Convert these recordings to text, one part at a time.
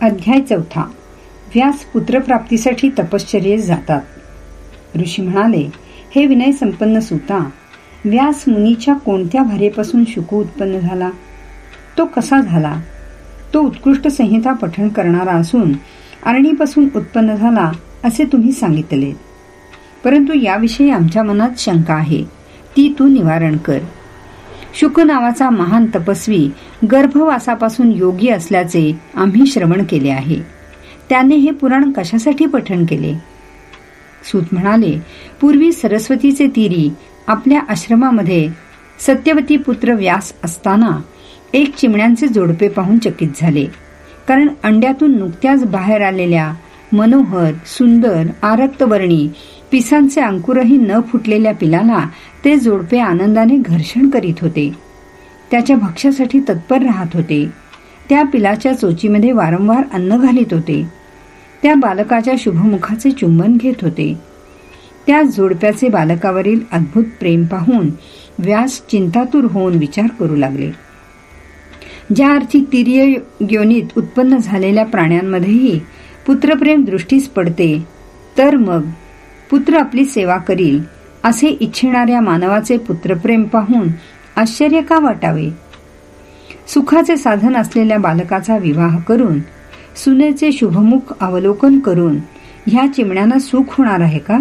अध्याय चौथा. व्यास पुत्रप्राप्तीसाठी तपश्चर्येस जातात. ऋषी म्हणाले हे विनय संपन्न सुता व्यास मुनीच्या कोणत्या भारेपासून शुकू उत्पन्न झाला? तो कसा झाला? तो उत्कृष्ट संहिता पठण करणारा असून अरणीपासून उत्पन्न झाला असे तुम्ही सांगितले. परंतु याविषयी आमच्या मनात शंका आहे. ती तू निवारण कर. शुक नावाचा महान तपस्वी गर्भवासापासून योगी असल्याचे आम्ही श्रवण केले आहे. त्याने हे पुराण कशासाठी पठण केले? सूत म्हणाले पूर्वी सरस्वतीचे तिरी आपल्या आश्रमामध्ये सत्यवती पुत्र व्यास असताना एक चिमण्यांचे जोडपे पाहून चकित झाले. कारण अंड्यातून नुकत्याच बाहेर आलेल्या मनोहर सुंदर आरक्तवर्णी पिसांचे अंकुरही न फुटलेल्या पिलाला ते जोडपे आनंदाने घर्षण करीत होते. त्याच्या भक्ष्यासाठी तत्पर राहत होते. त्या पिलाच्या चोचीमध्ये वारंवार अन्न घालीत होते. त्या बालकाच्या शुभमुखाचे चुंबन घेत होते. त्या जोडप्याचे बालकावरील अद्भुत प्रेम पाहून व्यास चिंतातूर होऊन विचार करू लागले. ज्या अर्थी तिर्य योनीत उत्पन्न झालेल्या प्राण्यांमध्येही पुत्रप्रेम दृष्टीस पडते तर मग पुत्र आपली सेवा करील असे इच्छिणाऱ्या मानवाचे पुत्रप्रेम पाहून आश्चर्य का वाटावे? सुखाचे साधन असलेल्या बालकाचा विवाह करून सुनेचे शुभमुख अवलोकन करून ह्या चिमण्यांना सुख होणार आहे का?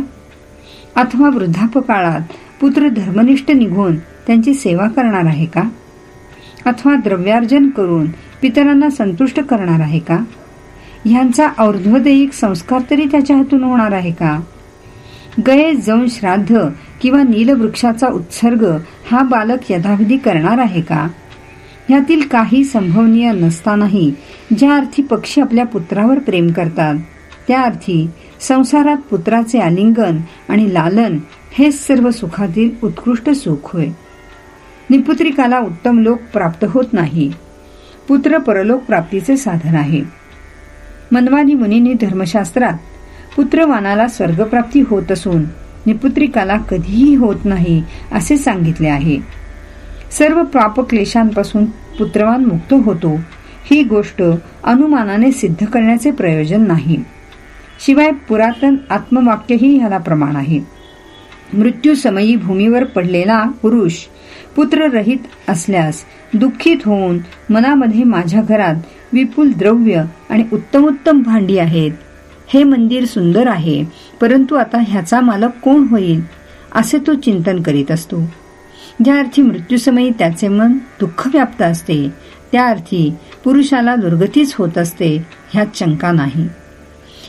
अथवा वृद्धापकाळात पुत्र धर्मनिष्ठ निघून त्यांची सेवा करणार आहे का? अथवा द्रव्यार्जन करून पितरांना संतुष्ट करणार आहे का? ह्यांचा और्ध्वदैहिक संस्कार तरी त्याच्या हातून होणार आहे का? गये जाऊन श्राद्ध किंवा नीलवृक्षाचा उत्सर्ग हा बालक यथाविधी करणार आहे का? ह्यातील काही संभवनीय नसतानाही ज्या अर्थी पक्षी आपल्या पुत्रावर प्रेम करतात त्या अर्थी संसारात पुत्राचे आलिंगन आणि लालन हे सर्व सुखातील उत्कृष्ट सुख होय. निपुत्रिकाला उत्तम लोक प्राप्त होत नाही. पुत्र परलोक प्राप्तीचे साधन आहे. मनवानी मुनींनी धर्मशास्त्रात पुत्रवानाला स्वर्गप्राप्ती होत असून निपुत्रिकाला कधीही होत नाही असे सांगितले आहे. सर्व क्लेशांपासून पुत्रवान मुक्त होतो. ही गोष्ट अनुमानाने सिद्ध करण्याचे प्रयोजन नाही. शिवाय पुरातन आत्मवाक्यही ह्याला प्रमाण आहे. मृत्यूसमयी भूमीवर पडलेला पुरुष पुत्ररहित असल्यास दुःखित होऊन मनामध्ये माझ्या घरात विपुल द्रव्य आणि उत्तमोत्तम भांडी आहेत. हे मंदिर सुंदर आहे परंतु आता ह्याचा मालक कोण होईल असे तो चिंतन करीत असतो. ज्या अर्थी मृत्यूसमयी त्याचे मन दुःख व्याप्त असते त्या अर्थी पुरुषाला दुर्गतीच होत असते ह्यात शंका नाही.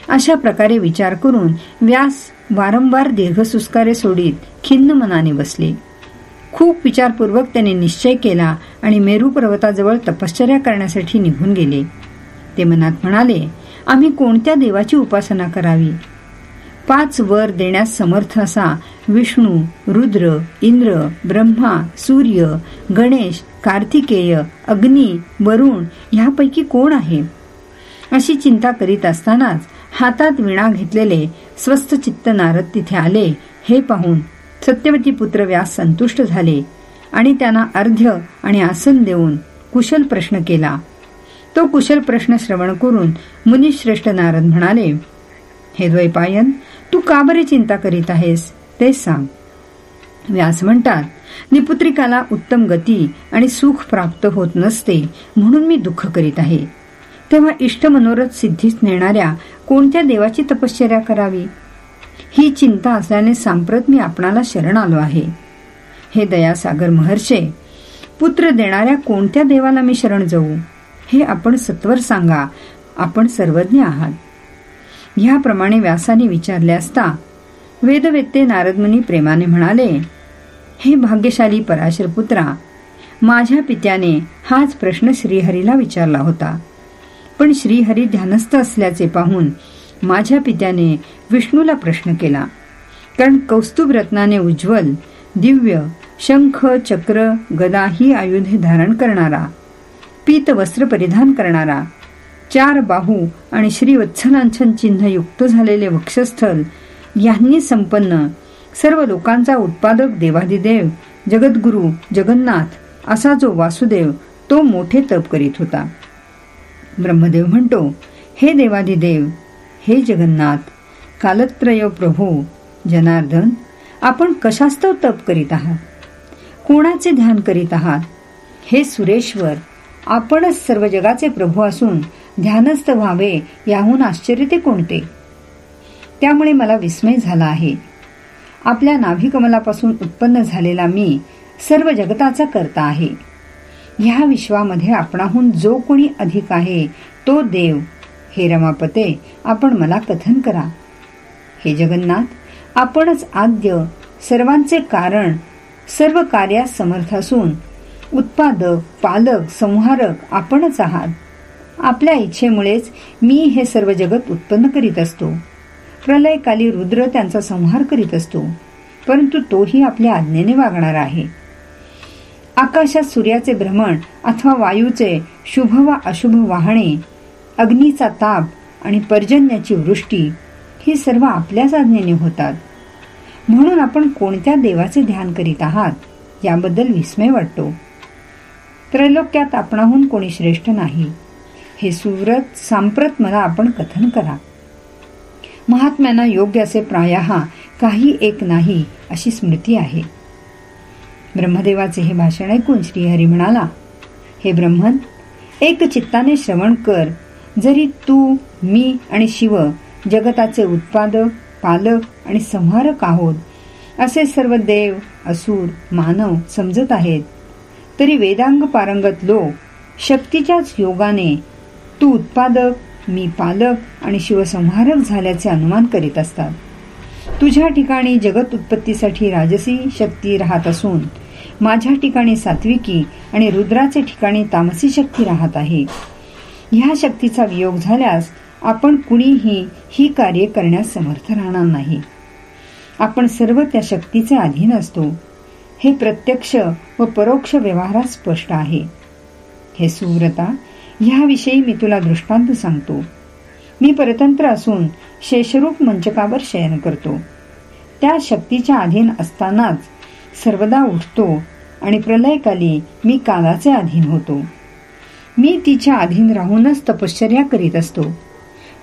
अशा प्रकारे विचार करून व्यास वारंवार दीर्घसुस्कारे सोडीत खिन्न मनाने बसले. खूप विचारपूर्वक त्याने निश्चय केला आणि मेरू पर्वताजवळ तपश्चर्या करण्यासाठी निघून गेले. ते मनात म्हणाले आम्ही कोणत्या देवाची उपासना करावी? पाच वर देण्यास समर्थ असा विष्णू रुद्र इंद्र ब्रह्मा सूर्य गणेश कार्तिकेय अग्नी वरुण ह्यापैकी कोण आहे? अशी चिंता करीत असतानाच हातात विणा घेतलेले स्वस्त चित्त नारद तिथे आले. हे पाहून सत्यवती पुत्र व्यास संतुष्ट झाले आणि त्यांना अर्ध्य आणि आसन देऊन कुशल प्रश्न केला. तो कुशल प्रश्न श्रवण करून मुनिश्रेष्ठ नारद म्हणाले हे द्वैपायन तू का बरे चिंता करीत आहेस? ते सांग. व्यास म्हणतात निपुत्रिकाला उत्तम गती आणि सुख प्राप्त होत नसते म्हणून मी दुःख करीत आहे. तेव्हा इष्ट मनोरथ सिद्धीस नेणाऱ्या कोणत्या देवाची तपश्चर्या करावी? ही चिंता असल्याने सांप्रत मी आपणाला शरण आलो आहे. हे दयासागर महर्षे पुत्र देणाऱ्या कोणत्या देवाला मी शरण जाऊ? हे आपण सत्वर सांगा. आपण सर्वज्ञ आहात. ह्याप्रमाणे व्यासाने विचारले असता वेदवेत्ते नारदमुनी प्रेमाने म्हणाले हे भाग्यशाली पराशरपुत्रा माझ्या पित्याने हाच प्रश्न श्रीहरीला विचारला होता. पण श्रीहरी ध्यानस्थ असल्याचे पाहून माझ्या पित्याने विष्णूला प्रश्न केला. कारण कौस्तुभ रत्नाने उज्ज्वल दिव्य शंख चक्र गदा ही आयुधे धारण करणारा पीत वस्त्र परिधान करणारा. चार बाहू आणि श्रीवत्सलांछन चिन्ह युक्त झालेले वक्षस्थल यांनी संपन्न. सर्व लोकांचा उत्पादक देवादिदेव जगद्गुरु जगन्नाथ असा जो वासुदेव तो मोठे तप करीत होता. ब्रह्मदेव म्हणतो हे देवादिदेव हे जगन्नाथ कालत्रय प्रभू जनार्दन आपण कशास्तव तप करीत आहात? कोणाचे ध्यान करीत आहात? हे सुरेश्वर आपणच सर्व जगाचे प्रभू असून ध्यानस्थ व्हावे याहून आश्चर्य ते कोणते? त्यामुळे मला विस्मय झाला आहे. आपल्या नाभिकमलापासून उत्पन्न झालेला मी सर्व जगताचा करता आहे. ह्या विश्वामध्ये आपणाहून जो कोणी अधिक आहे तो देव. हे रमापते आपण मला कथन करा. हे जगन्नाथ आपणच आद्य सर्वांचे कारण सर्व कार्यास समर्थ असून उत्पादक पालक संहारक आपणच आहात. आपल्या इच्छेमुळेच मी हे सर्व जगत उत्पन्न करीत असतो. प्रलयकाली रुद्र त्यांचा संहार करीत असतो परंतु तोही आपल्या आज्ञेने वागणार आहे. आकाशात सूर्याचे भ्रमण अथवा वायूचे शुभ वा अशुभ वाहणे अग्नीचा ताप आणि पर्जन्याची वृष्टी ही सर्व आपल्याच आज्ञेने होतात. म्हणून आपण कोणत्या देवाचे ध्यान करीत आहात याबद्दल विस्मय वाटतो. त्रैलोक्यात आपणाहून कोणी श्रेष्ठ नाही. हे सुव्रत सांप्रत मला आपण कथन करा. महात्म्यांना योग्य असे प्रायः काही एक नाही अशी स्मृती आहे. ब्रह्मदेवाचे हे भाषण ऐकून श्रीहरी म्हणाला हे ब्रह्मन एक चित्ताने श्रवण कर. जरी तू मी आणि शिव जगताचे उत्पादक पालक आणि संहारक आहोत असे सर्व देव असुर मानव समजत आहेत. तरी वेदांग पारंगत लोक शक्तीच्याच योगाने तू उत्पादक मी पालक आणि शिवसंहारक झाल्याचे अनुमान करीत असतात. तुझ्या ठिकाणी जगत उत्पत्तीसाठी राजसी शक्ती राहत असून माझ्या ठिकाणी सात्विकी आणि रुद्राचे ठिकाणी तामसी शक्ती राहत आहे. ह्या शक्तीचा वियोग झाल्यास आपण कुणीही ही कार्य करण्यास समर्थ राहणार नाही. आपण सर्व त्या शक्तीचे अधीन असतो. हे प्रत्यक्ष व परोक्ष व्यवहारात स्पष्ट आहे. हे सुव्रता ह्याविषयी मी तुला दृष्टांत सांगतो. मी परतंत्र असून शेषरूप मंचकावर शयन करतो. त्या शक्तीच्या अधीन असतानाच सर्वदा उठतो आणि प्रलयकाली मी कालाचे अधीन होतो. मी तिच्या अधीन राहूनच तपश्चर्या करीत असतो.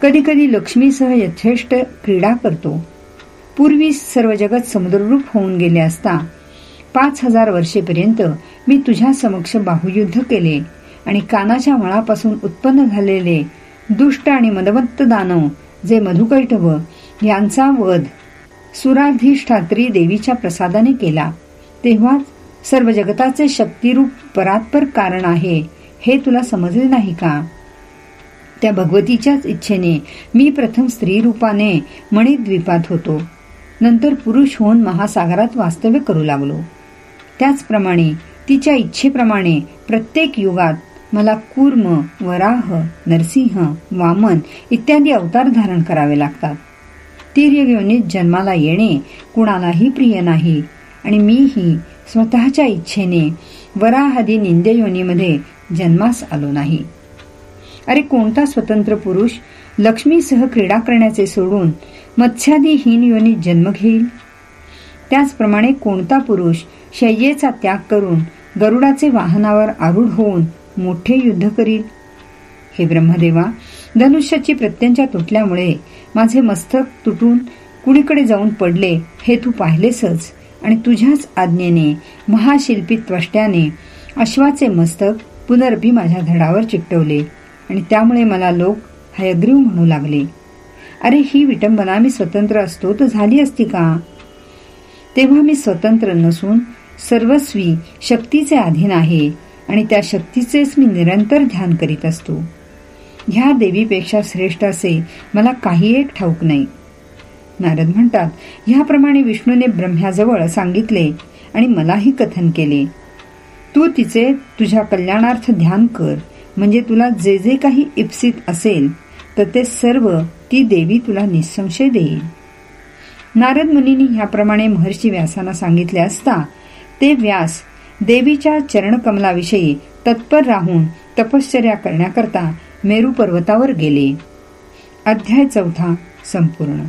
कधी कधी लक्ष्मीसह यथेष्ट क्रीडा करतो. पूर्वी सर्व जगत समुद्ररूप होऊन गेले असता पाच हजार वर्षेपर्यंत मी तुझ्या समक्ष बाहुयुद्ध केले आणि कानाच्या मळापासून उत्पन्न झालेले दुष्ट आणि मदवत्त दानव जे मधुकैटव यांचा वध सुराधिष्ठात्री देवीच्या प्रसादाने केला. तेव्हाच सर्व जगताचे शक्तिरूप परात्पर कारण आहे हे तुला समजले नाही का? त्या भगवतीच्याच इच्छेने मी प्रथम स्त्री रूपाने मणिद्वीपात होतो. नंतर पुरुष होऊन महासागरात वास्तव्य करू लागलो. त्याचप्रमाणे तिच्या इच्छेप्रमाणे प्रत्येक युगात मला कूर्म वराह नरसिंह वामन इत्यादी अवतार धारण करावे लागतात. तीर्ययोनीत जन्माला येणे कुणालाही प्रिय नाही आणि मीही स्वतःच्या इच्छेने वराहदी निंदयोनीमध्ये जन्मास आलो नाही. अरे कोणता स्वतंत्र पुरुष लक्ष्मीसह क्रीडा करण्याचे सोडून मत्स्यादी हीन योनीत जन्म घेईल? त्याचप्रमाणे कोणता पुरुष शय्येचा त्याग करून गरुडाचे वाहनावर आरूढ होऊन मोठे युद्ध करील? हे ब्रह्मदेवा धनुष्याची प्रत्यंच्या तुटल्यामुळे माझे मस्तक तुटून कुणीकडे जाऊन पडले हे तू पाहिलेसच आणि तुझ्याच आज्ञेने महाशिल्पी त्वष्ट्याने अश्वाचे मस्तक पुनर्भी माझ्या धडावर चिकटवले आणि त्यामुळे मला लोक हयग्रीव म्हणू लागले. अरे ही विटंबना मी स्वतंत्र असतो तर झाली असती का? तेव्हा मी स्वतंत्र नसून सर्वस्वी शक्तीचे अधीन आहे आणि त्या शक्तीचेच मी निरंतर ध्यान करीत असतो. ह्या देवीपेक्षा श्रेष्ठ असे मला काही एक ठाऊक नाही. नारद म्हणतात ह्याप्रमाणे विष्णूने ब्रह्म्याजवळ सांगितले आणि मलाही कथन केले. तू तिचे तुझ्या कल्याणार्थ ध्यान कर. म्हणजे तुला जे जे काही इप्सित असेल तर ते सर्व ती देवी तुला निसंशय देईल. नारद मुनींनी ह्याप्रमाणे महर्षी व्यासांना सांगितले असता ते व्यास देवीच्या चरणकमलाविषयी तत्पर राहून तपश्चर्या करण्याकरता मेरू पर्वतावर गेले. अध्याय चौथा संपूर्ण